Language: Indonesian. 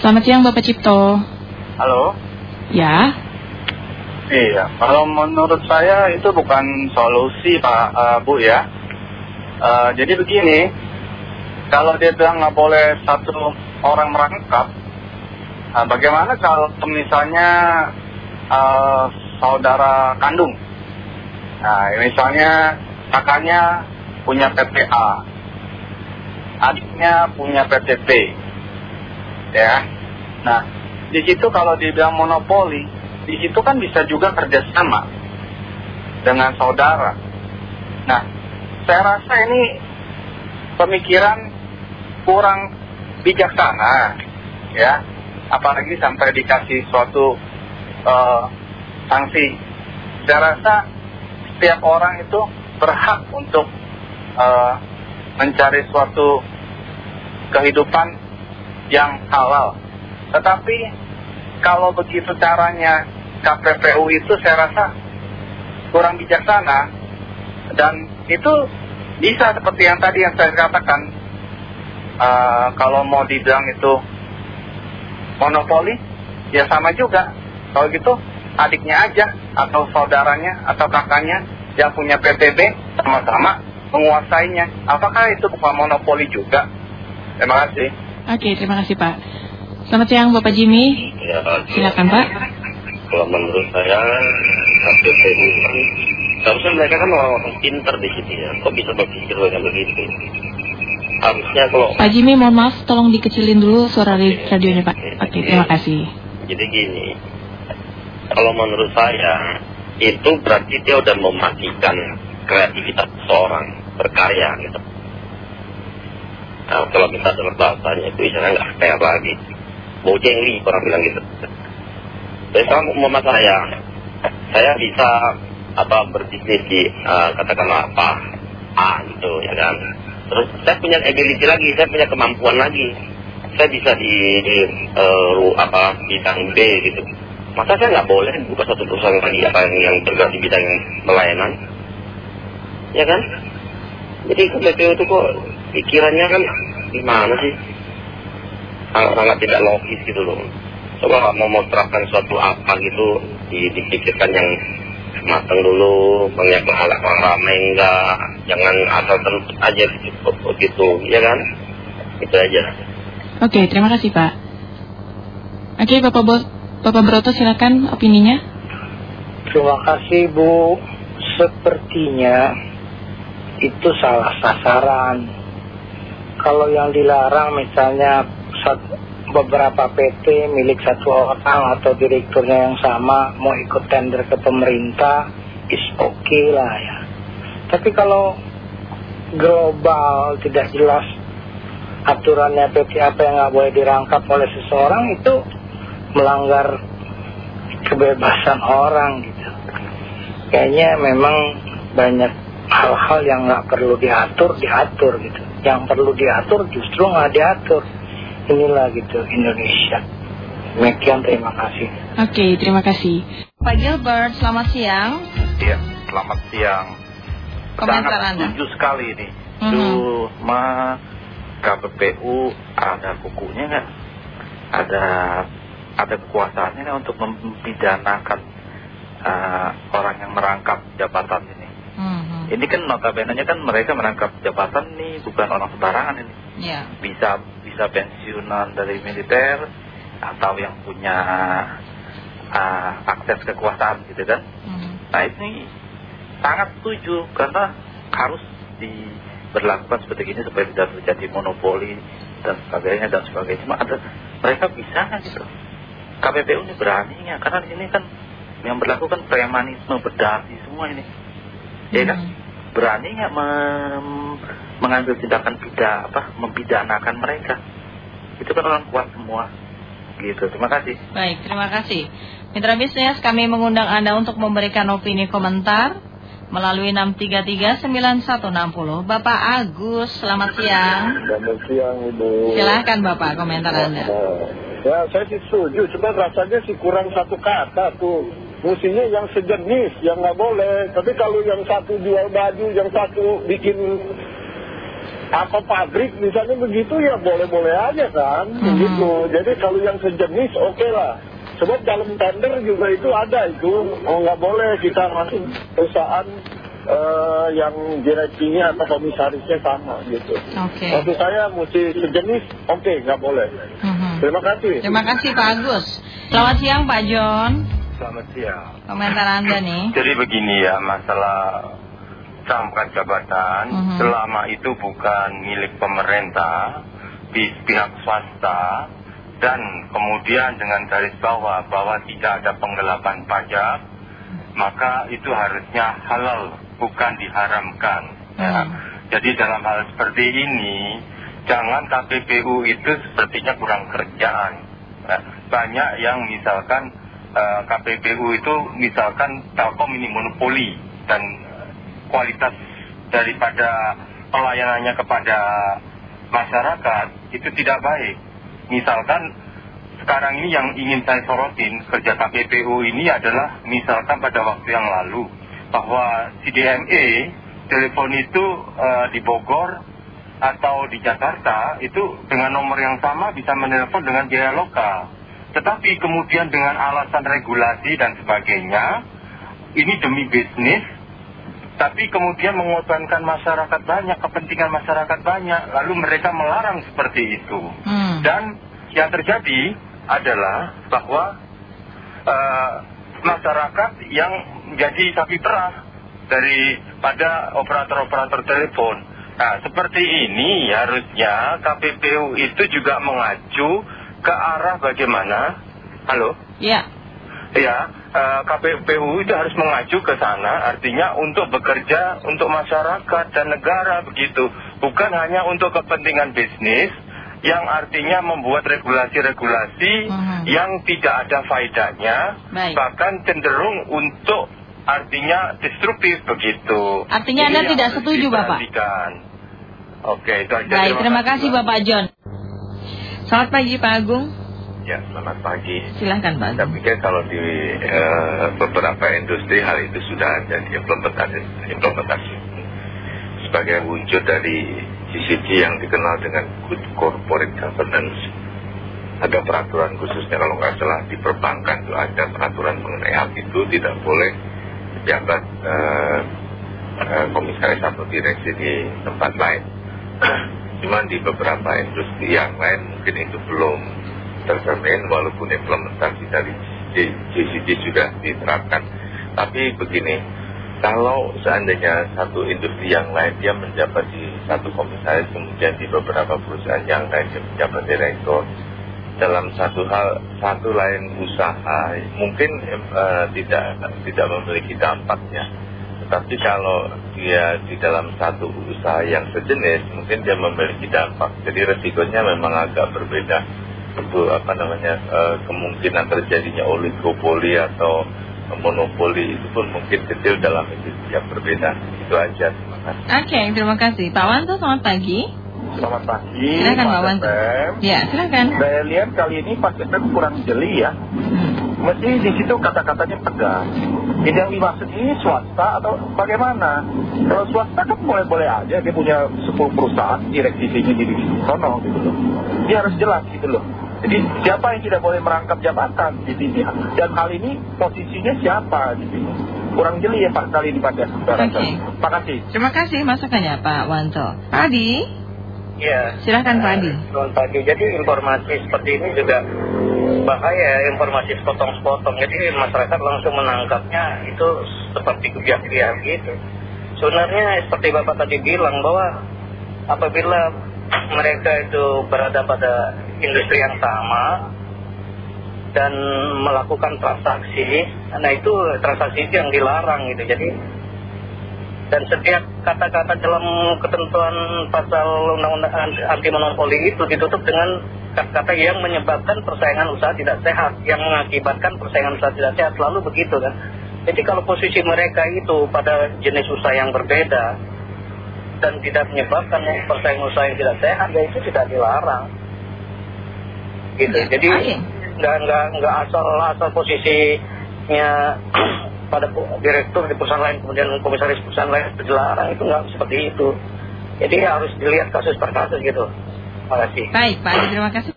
Selamat siang Bapak Cipto. Halo. Ya. Iya, kalau menurut saya itu bukan solusi Pak uh, Bu ya. Uh, jadi begini, kalau dia bilang nggak boleh satu orang merangkap, uh, bagaimana kalau misalnya uh, saudara kandung? Nah, misalnya kakaknya punya PPA, adiknya punya PTP, ya. Nah, di situ kalau dibilang monopoli, di situ kan bisa juga kerjasama dengan saudara. Nah, saya rasa ini pemikiran kurang bijaksana, ya. Apalagi sampai dikasih suatu uh, sanksi. Saya rasa setiap orang itu berhak untuk uh, mencari suatu kehidupan yang halal. Tetapi kalau begitu caranya KPPU itu saya rasa kurang bijaksana. Dan itu bisa seperti yang tadi yang saya katakan uh, kalau mau dibilang itu monopoli ya sama juga. Kalau gitu adiknya aja atau saudaranya atau kakaknya yang punya PTB sama-sama menguasainya. Apakah itu bukan monopoli juga? Terima kasih oke terima kasih Pak. Selamat siang Bapak Jimmy. Ya, silakan Pak. Kalau menurut saya KPPU kan harusnya mereka kan orang-orang pinter di sini ya. Kok bisa berpikir dengan begitu harusnya kalau Pak Jimmy mohon maaf tolong dikecilin dulu suara okay. radionya Pak. oke. Okay, terima kasih. Jadi gini kalau menurut saya itu berarti dia udah mematikan kreativitas seorang berkarya gitu nah kalau kita dengar bahasanya itu istilahnya nggak fair lagi. Bojengli orang bilang gitu. Jadi kalau umpama saya saya bisa apa berbisnis di uh, katakanlah apa A gitu ya kan. Terus saya punya ability lagi saya punya kemampuan lagi. Saya bisa di, di uh, apa bidang B gitu. Masa saya nggak boleh buka satu perusahaan lagi apa yang, yang bergerak di bidang pelayanan? Ya kan? Jadi BPO itu kok pikirannya kan gimana sih? Sangat, sangat tidak logis gitu loh. Coba mau mau terapkan suatu apa gitu dipikirkan yang matang dulu banyak menghalak orang ramai enggak jangan asal terus aja begitu ya kan? Itu aja. Oke terima kasih pak. Oke bapak bos bapak Broto silakan opininya. Terima kasih bu. Sepertinya itu salah sasaran kalau yang dilarang misalnya beberapa PT milik satu orang atau direkturnya yang sama mau ikut tender ke pemerintah is oke okay lah ya. Tapi kalau global tidak jelas aturannya PT apa yang nggak boleh dirangkap oleh seseorang itu melanggar kebebasan orang gitu. Kayaknya memang banyak hal-hal yang nggak perlu diatur diatur gitu yang perlu diatur justru nggak diatur inilah gitu Indonesia. Demikian terima kasih. Oke, okay, terima kasih. Pak Gilbert, selamat siang. Iya, selamat siang. Komentar Sangat Anda. setuju sekali ini. Mm -hmm. Cuma KPPU ada kukunya nggak? Ada ada kekuasaannya nggak untuk mempidanakan uh, orang yang merangkap jabatan ini? Ini kan notabene kan mereka merangkap jabatan nih bukan orang sembarangan ini. Yeah. Bisa bisa pensiunan dari militer atau yang punya uh, akses kekuasaan gitu kan. Hmm. Nah ini sangat setuju karena harus diberlakukan seperti ini supaya tidak terjadi monopoli dan sebagainya dan sebagainya. Cuma ada mereka bisa nggak gitu? KPPU ini berani nggak? Karena di sini kan yang berlaku kan premanisme berdasi semua ini. Ya kan? Hmm. Berani nggak mengambil tindakan pidana apa mempidanakan mereka? Itu kan orang kuat semua. Gitu. Terima kasih. Baik terima kasih. Mitra bisnis kami mengundang anda untuk memberikan opini komentar melalui 6339160 Bapak Agus selamat siang. Selamat siang Ibu. Silahkan Bapak komentar anda. Ya saya sih setuju cuma rasanya sih kurang satu kata tuh Musinya yang sejenis, yang nggak boleh. Tapi kalau yang satu jual baju, yang satu bikin apa pabrik misalnya begitu ya boleh-boleh aja kan begitu jadi kalau yang sejenis oke lah sebab dalam tender juga itu ada itu oh nggak boleh kita masuk perusahaan eh, yang direksinya atau komisarisnya sama gitu Oke. maksud saya mesti sejenis oke nggak boleh Mhm. terima kasih Terima kasih Pak Agus. Selamat siang Pak John. Selamat siang. Komentar Anda nih. Jadi begini ya, masalah rangkap jabatan Mhm. selama itu bukan milik pemerintah di pihak swasta dan kemudian dengan garis bawah bahwa tidak ada penggelapan pajak, maka itu harusnya halal, bukan diharamkan. Ya. Hmm. Jadi dalam hal seperti ini, jangan KPPU itu sepertinya kurang kerjaan. Ya, Banyak yang misalkan eh, KPPU itu misalkan Telkom ini monopoli dan eh, kualitas daripada pelayanannya kepada masyarakat itu tidak baik. Misalkan sekarang ini yang ingin saya sorotin kerja KPPU ini adalah misalkan pada waktu yang lalu bahwa CDMA telepon itu eh, di Bogor atau di Jakarta itu dengan nomor yang sama bisa menelpon dengan biaya lokal. Tetapi kemudian dengan alasan regulasi dan sebagainya, ini demi bisnis, tapi kemudian mengorbankan masyarakat banyak, kepentingan masyarakat banyak, lalu mereka melarang seperti itu. Hmm. Dan yang terjadi adalah bahwa eh, masyarakat yang menjadi sapi perah daripada operator-operator telepon. Nah, seperti ini harusnya KPPU itu juga mengacu ke arah bagaimana, halo? Ya. Ya, eh, KPPU itu harus mengacu ke sana, artinya untuk bekerja untuk masyarakat dan negara begitu, bukan hanya untuk kepentingan bisnis, yang artinya membuat regulasi-regulasi Mhm. yang tidak ada faedahnya, Baik. bahkan cenderung untuk artinya destruktif begitu. Artinya Ini Anda tidak setuju, Bapak? Oke, itu aja. Baik, terima kasih Pak. Bapak John. Selamat pagi Pak Agung. Ya, selamat pagi. Silahkan Pak Saya Agung. pikir kalau di eh, beberapa industri hal itu sudah ada diimplementasi implementasi sebagai wujud dari GCG yang dikenal dengan Good Corporate Governance. Ada peraturan khususnya kalau nggak salah di perbankan itu ada peraturan mengenai hal itu tidak boleh pejabat eh, komisaris atau direksi di tempat lain. Cuman di beberapa industri yang lain mungkin itu belum tercermin walaupun implementasi dari JCG sudah diterapkan. Tapi begini, kalau seandainya satu industri yang lain dia menjabat di satu komisaris kemudian di beberapa perusahaan yang lain dia menjabat direktur dalam satu hal satu lain usaha mungkin eh, tidak tidak memiliki dampaknya tetapi kalau dia di dalam satu usaha yang sejenis mungkin dia memiliki dampak jadi resikonya memang agak berbeda itu apa namanya eh, kemungkinan terjadinya oligopoli atau monopoli itu pun mungkin kecil dalam industri yang berbeda itu aja terima kasih Oke, terima kasih. Pak Wanto, selamat pagi. selamat pagi Silakan Pak Wanto. Ya, silakan. saya lihat kali ini Pak FM kurang jeli ya Hmm. Mesti di situ kata-katanya tegas. Ini yang dimaksud ini swasta atau bagaimana? Kalau swasta kan boleh-boleh aja dia punya 10 perusahaan direksinya di sono gitu loh. Dia harus jelas gitu loh. Jadi siapa yang tidak boleh merangkap jabatan di sini dan hal ini posisinya siapa di sini? Kurang jeli ya Pak kali ini pada saudara. Oke. Terima kasih. Terima kasih masukannya Pak Wanto. Pak Adi, Ya. silahkan Pak Adi. Selamat pagi. Jadi informasi seperti ini juga bahaya, informasi sepotong-sepotong. Jadi masyarakat langsung menangkapnya itu seperti kebiasaan gitu. Sebenarnya seperti Bapak tadi bilang bahwa apabila mereka itu berada pada industri yang sama dan melakukan transaksi, nah itu transaksi itu yang dilarang gitu. Jadi dan setiap kata-kata dalam ketentuan pasal undang-undang anti monopoli itu ditutup dengan kata-kata yang menyebabkan persaingan usaha tidak sehat, yang mengakibatkan persaingan usaha tidak sehat, selalu begitu kan. Jadi kalau posisi mereka itu pada jenis usaha yang berbeda dan tidak menyebabkan persaingan usaha yang tidak sehat, ya itu tidak dilarang. Gitu. Jadi Oke. nggak nggak nggak asal asal posisinya pada direktur di perusahaan lain kemudian komisaris perusahaan lain dilarang itu nggak seperti itu Jadi harus dilihat kasus per kasus gitu. Terima kasih. Baik, Pak Adi, terima kasih.